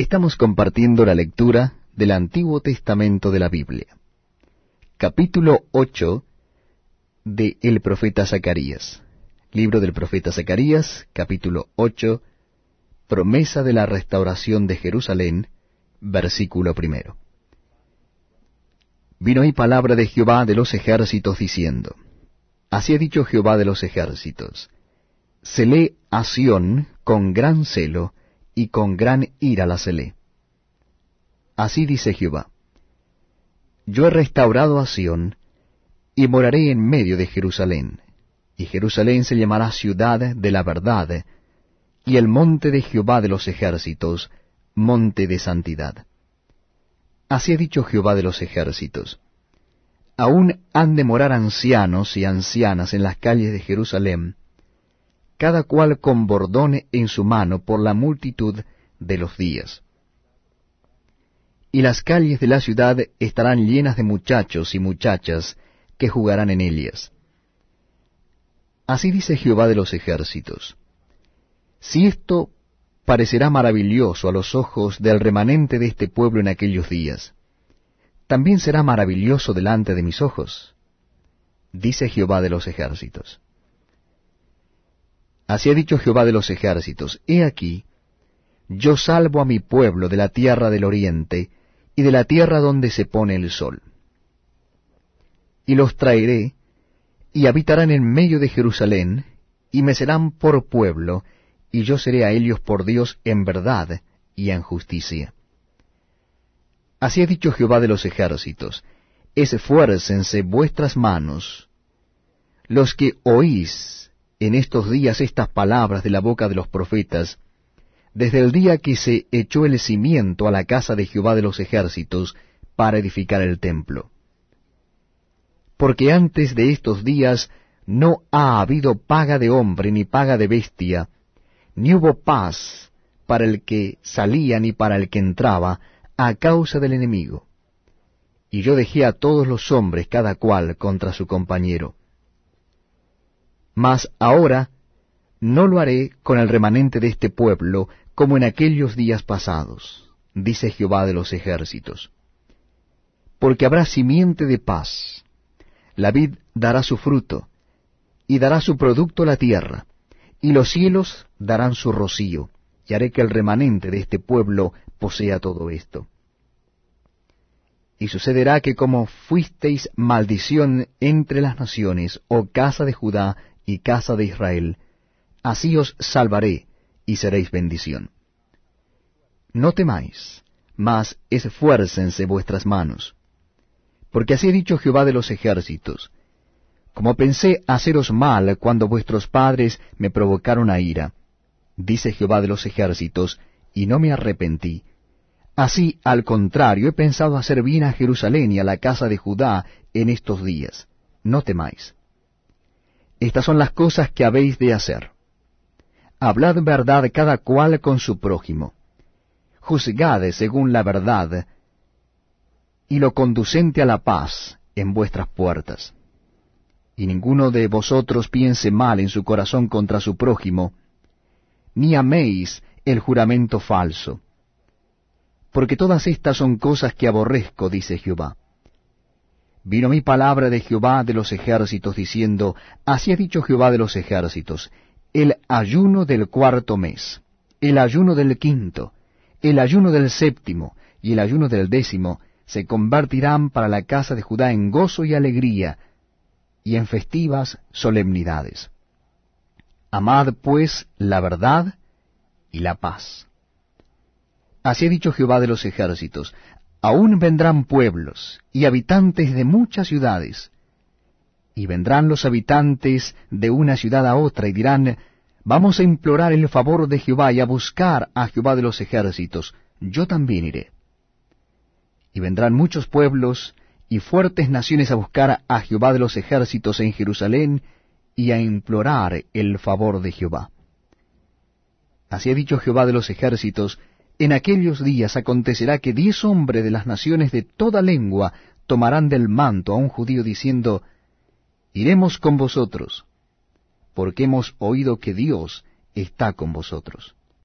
Estamos compartiendo la lectura del Antiguo Testamento de la Biblia. Capítulo 8 de El profeta Zacarías. Libro del profeta Zacarías, capítulo 8, promesa de la restauración de Jerusalén, versículo primero. Vino ahí palabra de Jehová de los ejércitos diciendo, Así ha dicho Jehová de los ejércitos, celé a Sión con gran celo, y con gran ira la celé. Así dice Jehová, Yo he restaurado a Sión, y moraré en medio de Jerusalén, y Jerusalén se llamará ciudad de la verdad, y el monte de Jehová de los ejércitos, monte de santidad. Así ha dicho Jehová de los ejércitos. Aún han de morar ancianos y ancianas en las calles de Jerusalén, cada cual con bordón en su mano por la multitud de los días. Y las calles de la ciudad estarán llenas de muchachos y muchachas que jugarán en ellas. Así dice Jehová de los ejércitos. Si esto parecerá maravilloso a los ojos del remanente de este pueblo en aquellos días, también será maravilloso delante de mis ojos, dice Jehová de los ejércitos. Así ha dicho Jehová de los ejércitos, He aquí, yo salvo a mi pueblo de la tierra del oriente y de la tierra donde se pone el sol. Y los traeré, y habitarán en medio de Jerusalén, y me serán por pueblo, y yo seré a ellos por Dios en verdad y en justicia. Así ha dicho Jehová de los ejércitos, esfuércense vuestras manos, los que oís en estos días estas palabras de la boca de los profetas, desde el día que se echó el cimiento a la casa de Jehová de los ejércitos para edificar el templo. Porque antes de estos días no ha habido paga de hombre ni paga de bestia, ni hubo paz para el que salía ni para el que entraba, a causa del enemigo. Y yo dejé a todos los hombres cada cual contra su compañero. Mas ahora no lo haré con el remanente de este pueblo como en aquellos días pasados, dice Jehová de los ejércitos. Porque habrá simiente de paz, la vid dará su fruto, y dará su producto la tierra, y los cielos darán su rocío, y haré que el remanente de este pueblo posea todo esto. Y sucederá que como fuisteis maldición entre las naciones, oh casa de Judá y casa de Israel, así os salvaré y seréis bendición. No temáis, mas esfuércense vuestras manos. Porque así ha dicho Jehová de los ejércitos, como pensé haceros mal cuando vuestros padres me provocaron a ira, dice Jehová de los ejércitos, y no me arrepentí. Así, al contrario, he pensado hacer bien a Jerusalén y a la casa de Judá en estos días. No temáis. Estas son las cosas que habéis de hacer. Hablad verdad cada cual con su prójimo. Juzgad según la verdad y lo conducente a la paz en vuestras puertas. Y ninguno de vosotros piense mal en su corazón contra su prójimo, ni améis el juramento falso. Porque todas estas son cosas que aborrezco, dice Jehová vino mi palabra de Jehová de los ejércitos, diciendo, Así ha dicho Jehová de los ejércitos, el ayuno del cuarto mes, el ayuno del quinto, el ayuno del séptimo y el ayuno del décimo se convertirán para la casa de Judá en gozo y alegría, y en festivas solemnidades. Amad pues la verdad y la paz. Así ha dicho Jehová de los ejércitos, aún vendrán pueblos y habitantes de muchas ciudades, y vendrán los habitantes de una ciudad a otra y dirán, Vamos a implorar el favor de Jehová y a buscar a Jehová de los ejércitos, yo también iré. Y vendrán muchos pueblos y fuertes naciones a buscar a Jehová de los ejércitos en Jerusalén y a implorar el favor de Jehová. Así ha dicho Jehová de los ejércitos, en aquellos días acontecerá que diez hombres de las naciones de toda lengua tomarán del manto a un judío diciendo, Iremos con vosotros, porque hemos oído que Dios está con vosotros.